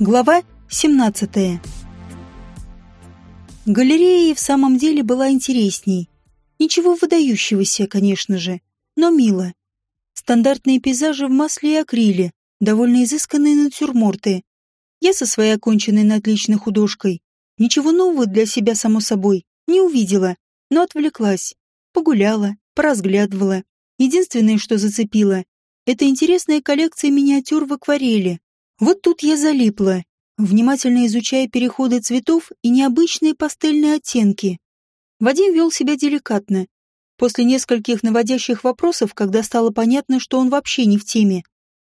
Глава 17. Галерея и в самом деле была интересней. Ничего выдающегося, конечно же, но мило. Стандартные пейзажи в масле и акриле, довольно изысканные натюрморты. Я со своей оконченной на отлично художкой ничего нового для себя, само собой, не увидела, но отвлеклась. Погуляла, поразглядывала. Единственное, что зацепило, это интересная коллекция миниатюр в акварели. Вот тут я залипла, внимательно изучая переходы цветов и необычные пастельные оттенки. Вадим вел себя деликатно. После нескольких наводящих вопросов, когда стало понятно, что он вообще не в теме,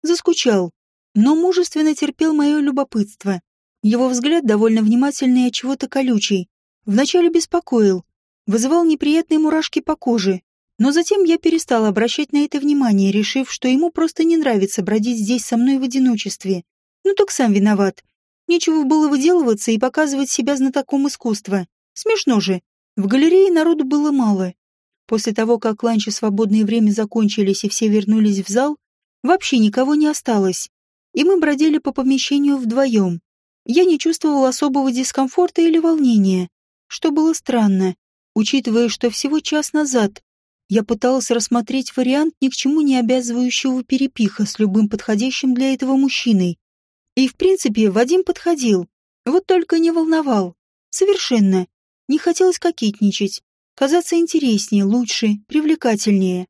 заскучал, но мужественно терпел мое любопытство. Его взгляд довольно внимательный и от чего-то колючий. Вначале беспокоил, вызывал неприятные мурашки по коже, но затем я перестал обращать на это внимание, решив, что ему просто не нравится бродить здесь со мной в одиночестве. Ну так сам виноват. Нечего было выделываться и показывать себя знатоком искусства. Смешно же. В галерее народу было мало. После того, как ланч свободное время закончились и все вернулись в зал, вообще никого не осталось. И мы бродили по помещению вдвоем. Я не чувствовал особого дискомфорта или волнения, что было странно, учитывая, что всего час назад я пыталась рассмотреть вариант ни к чему не обязывающего перепиха с любым подходящим для этого мужчиной. И, в принципе, Вадим подходил. Вот только не волновал. Совершенно. Не хотелось кокетничать. Казаться интереснее, лучше, привлекательнее.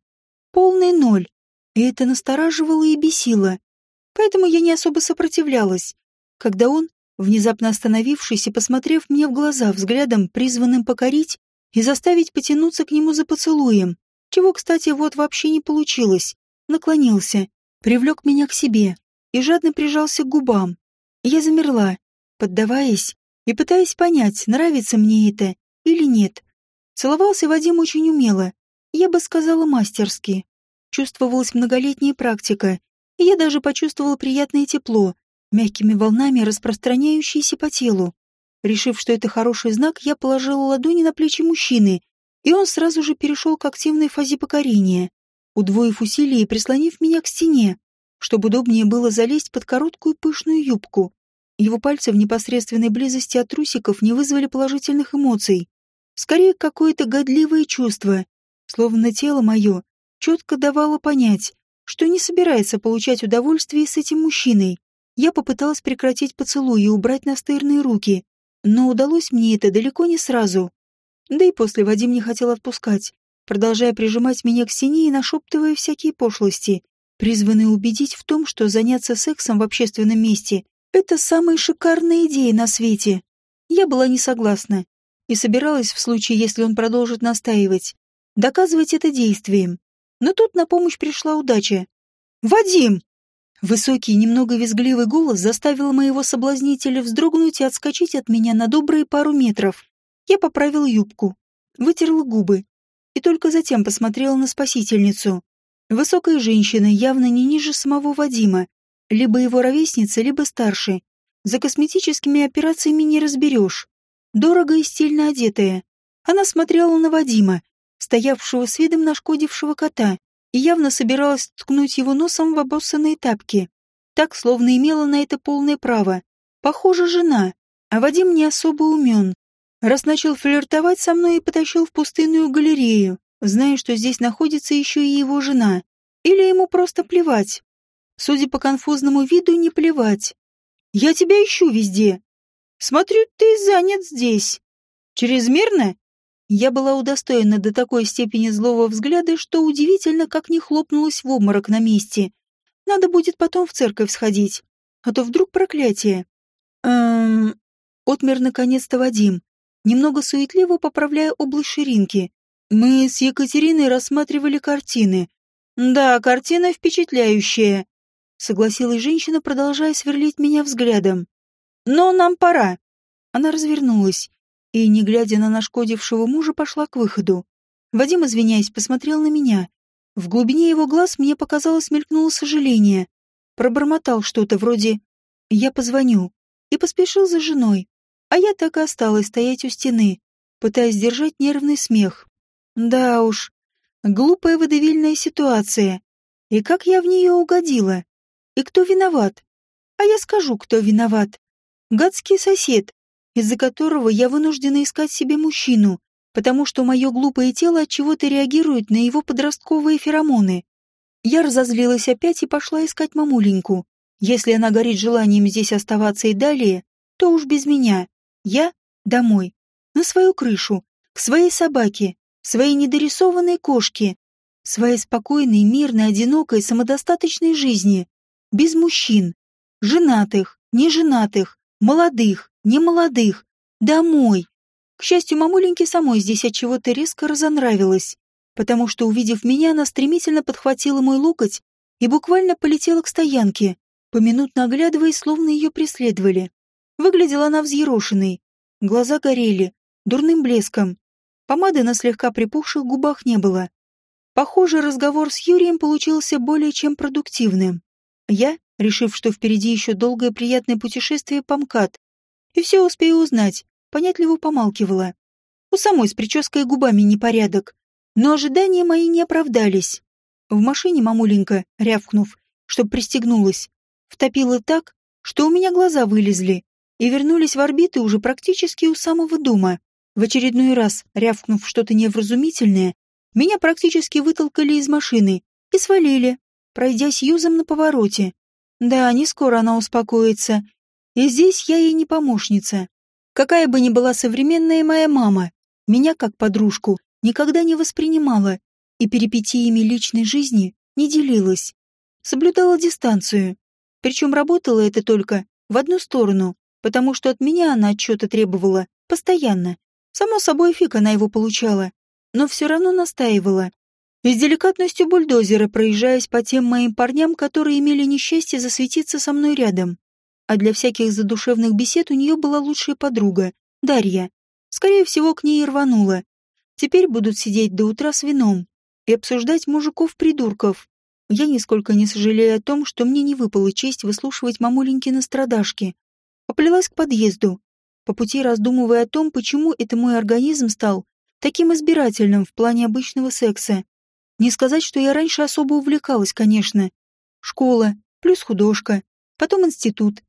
Полный ноль. И это настораживало и бесило. Поэтому я не особо сопротивлялась. Когда он, внезапно остановившись и посмотрев мне в глаза взглядом, призванным покорить и заставить потянуться к нему за поцелуем, чего, кстати, вот вообще не получилось, наклонился, привлек меня к себе, и жадно прижался к губам. Я замерла, поддаваясь и пытаясь понять, нравится мне это или нет. Целовался Вадим очень умело, я бы сказала мастерски. Чувствовалась многолетняя практика, и я даже почувствовала приятное тепло, мягкими волнами распространяющееся по телу. Решив, что это хороший знак, я положила ладони на плечи мужчины, и он сразу же перешел к активной фазе покорения, удвоив усилия и прислонив меня к стене чтобы удобнее было залезть под короткую пышную юбку. Его пальцы в непосредственной близости от трусиков не вызвали положительных эмоций. Скорее, какое-то годливое чувство, словно тело мое четко давало понять, что не собирается получать удовольствие с этим мужчиной. Я попыталась прекратить поцелуй и убрать настырные руки, но удалось мне это далеко не сразу. Да и после Вадим не хотел отпускать, продолжая прижимать меня к стене и нашептывая всякие пошлости призванные убедить в том, что заняться сексом в общественном месте — это самая шикарная идея на свете. Я была не согласна и собиралась, в случае, если он продолжит настаивать, доказывать это действием. Но тут на помощь пришла удача. «Вадим!» Высокий, немного визгливый голос заставил моего соблазнителя вздрогнуть и отскочить от меня на добрые пару метров. Я поправила юбку, вытерла губы и только затем посмотрела на спасительницу. Высокая женщина, явно не ниже самого Вадима, либо его ровесница, либо старше. За косметическими операциями не разберешь. Дорого и стильно одетая. Она смотрела на Вадима, стоявшего с видом нашкодившего кота, и явно собиралась ткнуть его носом в обоссанные тапки. Так, словно имела на это полное право. Похоже, жена, а Вадим не особо умен. Раз начал флиртовать со мной и потащил в пустынную галерею, зная, что здесь находится еще и его жена. Или ему просто плевать. Судя по конфузному виду, не плевать. «Я тебя ищу везде. Смотрю, ты занят здесь. Чрезмерно?» Я была удостоена до такой степени злого взгляда, что удивительно, как не хлопнулась в обморок на месте. Надо будет потом в церковь сходить, а то вдруг проклятие. Эм... Отмер наконец-то Вадим, немного суетливо поправляя область ширинки. Мы с Екатериной рассматривали картины. Да, картина впечатляющая, согласилась женщина, продолжая сверлить меня взглядом. Но нам пора. Она развернулась и, не глядя на нашкодившего мужа, пошла к выходу. Вадим, извиняясь, посмотрел на меня. В глубине его глаз мне показалось мелькнуло сожаление. Пробормотал что-то вроде «я позвоню» и поспешил за женой. А я так и осталась стоять у стены, пытаясь держать нервный смех. Да уж, глупая водевильная ситуация. И как я в нее угодила? И кто виноват? А я скажу, кто виноват. Гадский сосед, из-за которого я вынуждена искать себе мужчину, потому что мое глупое тело от чего-то реагирует на его подростковые феромоны. Я разозлилась опять и пошла искать мамуленьку. Если она горит желанием здесь оставаться и далее, то уж без меня. Я домой, на свою крышу, к своей собаке, своей недорисованной кошке, своей спокойной, мирной, одинокой, самодостаточной жизни, без мужчин, женатых, неженатых, молодых, немолодых, домой. К счастью, мамуленьке самой здесь от чего-то резко разонравилось, потому что, увидев меня, она стремительно подхватила мой локоть и буквально полетела к стоянке, поминутно оглядываясь, словно ее преследовали. Выглядела она взъерошенной, глаза горели, дурным блеском. Помады на слегка припухших губах не было. Похоже, разговор с Юрием получился более чем продуктивным. Я, решив, что впереди еще долгое приятное путешествие по МКАД, и все успею узнать, понятливо помалкивала. У самой с прической и губами непорядок, но ожидания мои не оправдались. В машине мамуленька, рявкнув, чтоб пристегнулась, втопила так, что у меня глаза вылезли и вернулись в орбиты уже практически у самого дома. В очередной раз, рявкнув что-то невразумительное, меня практически вытолкали из машины и свалили, пройдя юзом на повороте. Да, не скоро она успокоится. И здесь я ей не помощница. Какая бы ни была современная моя мама, меня, как подружку, никогда не воспринимала и перипетиями личной жизни не делилась. Соблюдала дистанцию. Причем работала это только в одну сторону, потому что от меня она отчета требовала постоянно. Само собой, фиг она его получала но все равно настаивала. И с деликатностью бульдозера, проезжаясь по тем моим парням, которые имели несчастье засветиться со мной рядом. А для всяких задушевных бесед у нее была лучшая подруга, Дарья. Скорее всего, к ней и рванула. Теперь будут сидеть до утра с вином и обсуждать мужиков-придурков. Я нисколько не сожалею о том, что мне не выпала честь выслушивать мамуленькины страдашки. Поплелась к подъезду, по пути раздумывая о том, почему это мой организм стал таким избирательным в плане обычного секса. Не сказать, что я раньше особо увлекалась, конечно. Школа, плюс художка, потом институт.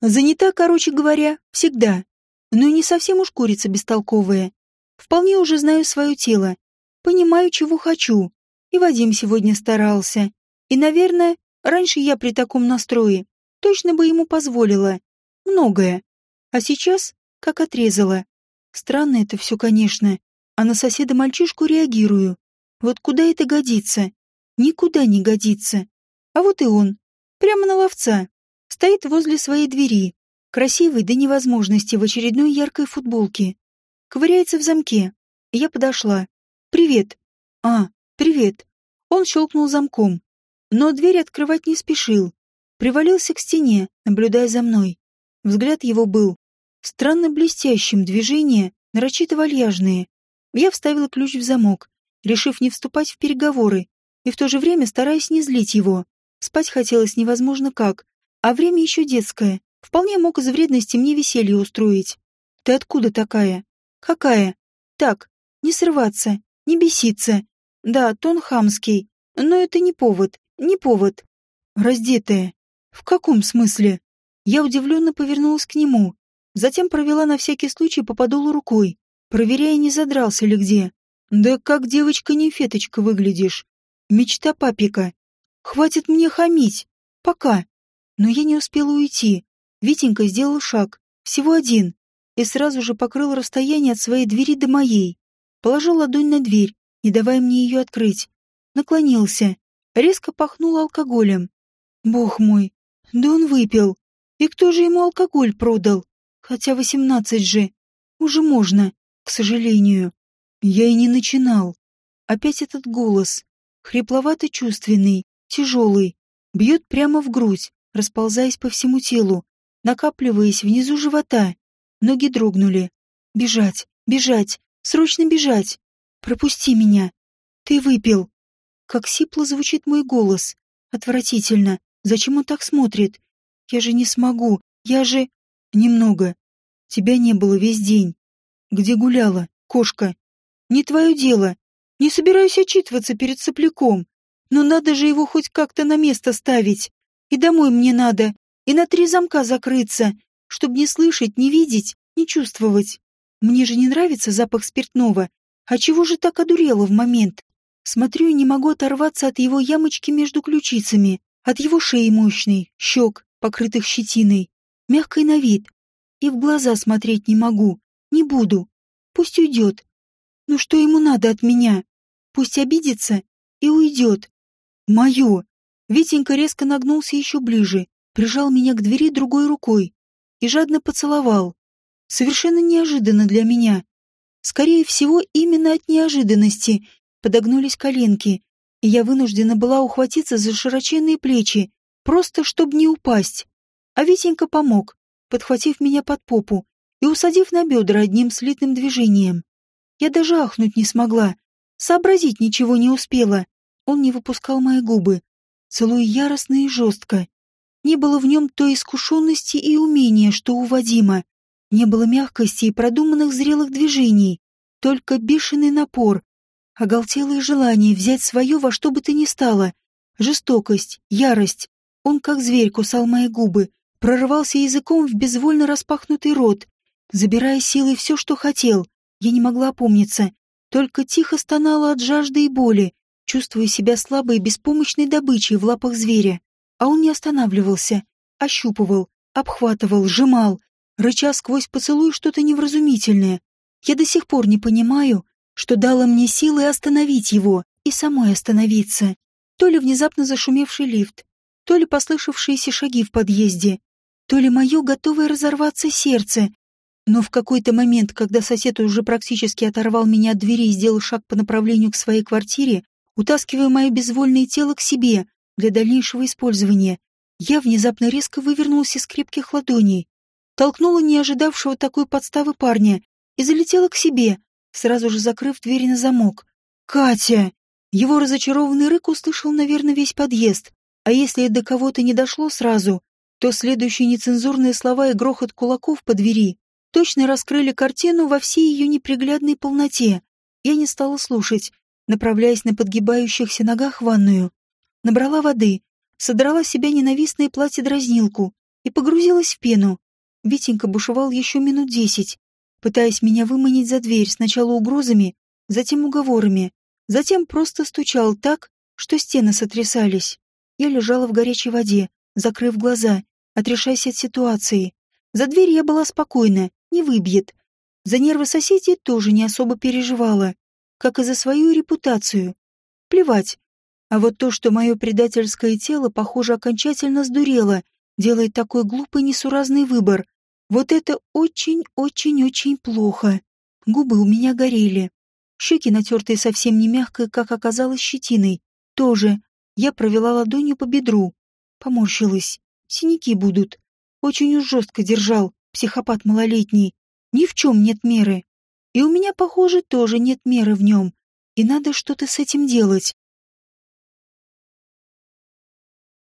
Занята, короче говоря, всегда. Но и не совсем уж курица бестолковая. Вполне уже знаю свое тело. Понимаю, чего хочу. И Вадим сегодня старался. И, наверное, раньше я при таком настрое точно бы ему позволила. Многое. А сейчас как отрезала. Странно это все, конечно а на соседа-мальчишку реагирую. Вот куда это годится? Никуда не годится. А вот и он. Прямо на ловца. Стоит возле своей двери. Красивый до невозможности в очередной яркой футболке. Ковыряется в замке. Я подошла. «Привет». «А, привет». Он щелкнул замком. Но дверь открывать не спешил. Привалился к стене, наблюдая за мной. Взгляд его был странно блестящим, движения нарочито вальяжные. Я вставила ключ в замок, решив не вступать в переговоры, и в то же время стараясь не злить его. Спать хотелось невозможно как, а время еще детское. Вполне мог из вредности мне веселье устроить. Ты откуда такая? Какая? Так, не срываться, не беситься. Да, тон хамский, но это не повод, не повод. Раздетая. В каком смысле? Я удивленно повернулась к нему, затем провела на всякий случай по подолу рукой проверяя, не задрался ли где. Да как девочка-нефеточка выглядишь. Мечта папика. Хватит мне хамить. Пока. Но я не успела уйти. Витенька сделал шаг. Всего один. И сразу же покрыл расстояние от своей двери до моей. Положил ладонь на дверь, не давая мне ее открыть. Наклонился. Резко пахнул алкоголем. Бог мой. Да он выпил. И кто же ему алкоголь продал? Хотя восемнадцать же. Уже можно. К сожалению, я и не начинал. Опять этот голос, хрипловато-чувственный, тяжелый, бьет прямо в грудь, расползаясь по всему телу, накапливаясь внизу живота. Ноги дрогнули. Бежать, бежать, срочно бежать. Пропусти меня. Ты выпил. Как сипло звучит мой голос. Отвратительно. Зачем он так смотрит? Я же не смогу. Я же... Немного. Тебя не было весь день. Где гуляла, кошка? Не твое дело. Не собираюсь отчитываться перед сопляком. Но надо же его хоть как-то на место ставить. И домой мне надо, и на три замка закрыться. чтобы не слышать, не видеть, не чувствовать. Мне же не нравится запах спиртного. А чего же так одурела в момент? Смотрю и не могу оторваться от его ямочки между ключицами, от его шеи мощной, щек, покрытых щетиной, мягкой на вид. И в глаза смотреть не могу, не буду. Пусть уйдет. Ну что ему надо от меня? Пусть обидится и уйдет. Мое. Витенька резко нагнулся еще ближе, прижал меня к двери другой рукой и жадно поцеловал. Совершенно неожиданно для меня. Скорее всего, именно от неожиданности подогнулись коленки, и я вынуждена была ухватиться за широченные плечи, просто чтобы не упасть. А Витенька помог, подхватив меня под попу и усадив на бедра одним слитным движением. Я даже ахнуть не смогла, сообразить ничего не успела. Он не выпускал мои губы, целуя яростно и жестко. Не было в нем той искушенности и умения, что у Вадима. Не было мягкости и продуманных зрелых движений, только бешеный напор, оголтелое желание взять свое во что бы то ни стало, жестокость, ярость. Он, как зверь, кусал мои губы, прорывался языком в безвольно распахнутый рот, забирая силой все, что хотел. Я не могла опомниться, только тихо стонала от жажды и боли, чувствуя себя слабой и беспомощной добычей в лапах зверя. А он не останавливался, ощупывал, обхватывал, сжимал, рыча сквозь поцелуй что-то невразумительное. Я до сих пор не понимаю, что дало мне силы остановить его и самой остановиться. То ли внезапно зашумевший лифт, то ли послышавшиеся шаги в подъезде, то ли мое готовое разорваться сердце. Но в какой-то момент, когда сосед уже практически оторвал меня от двери и сделал шаг по направлению к своей квартире, утаскивая мое безвольное тело к себе для дальнейшего использования, я внезапно резко вывернулась из крепких ладоней, толкнула не ожидавшего такой подставы парня и залетела к себе, сразу же закрыв дверь на замок. «Катя!» Его разочарованный рык услышал, наверное, весь подъезд. А если до кого-то не дошло сразу, то следующие нецензурные слова и грохот кулаков по двери точно раскрыли картину во всей ее неприглядной полноте. Я не стала слушать, направляясь на подгибающихся ногах в ванную. Набрала воды, содрала с себя ненавистное платье-дразнилку и погрузилась в пену. Витенька бушевал еще минут десять, пытаясь меня выманить за дверь сначала угрозами, затем уговорами, затем просто стучал так, что стены сотрясались. Я лежала в горячей воде, закрыв глаза, отрешаясь от ситуации. За дверь я была спокойна, не выбьет. За нервы соседей тоже не особо переживала, как и за свою репутацию. Плевать. А вот то, что мое предательское тело, похоже, окончательно сдурело, делает такой глупый несуразный выбор, вот это очень-очень-очень плохо. Губы у меня горели. Щеки, натертые совсем не мягко, как оказалось, щетиной. Тоже. Я провела ладонью по бедру. Поморщилась. Синяки будут. Очень уж жестко держал, психопат малолетний. Ни в чем нет меры. И у меня, похоже, тоже нет меры в нем. И надо что-то с этим делать.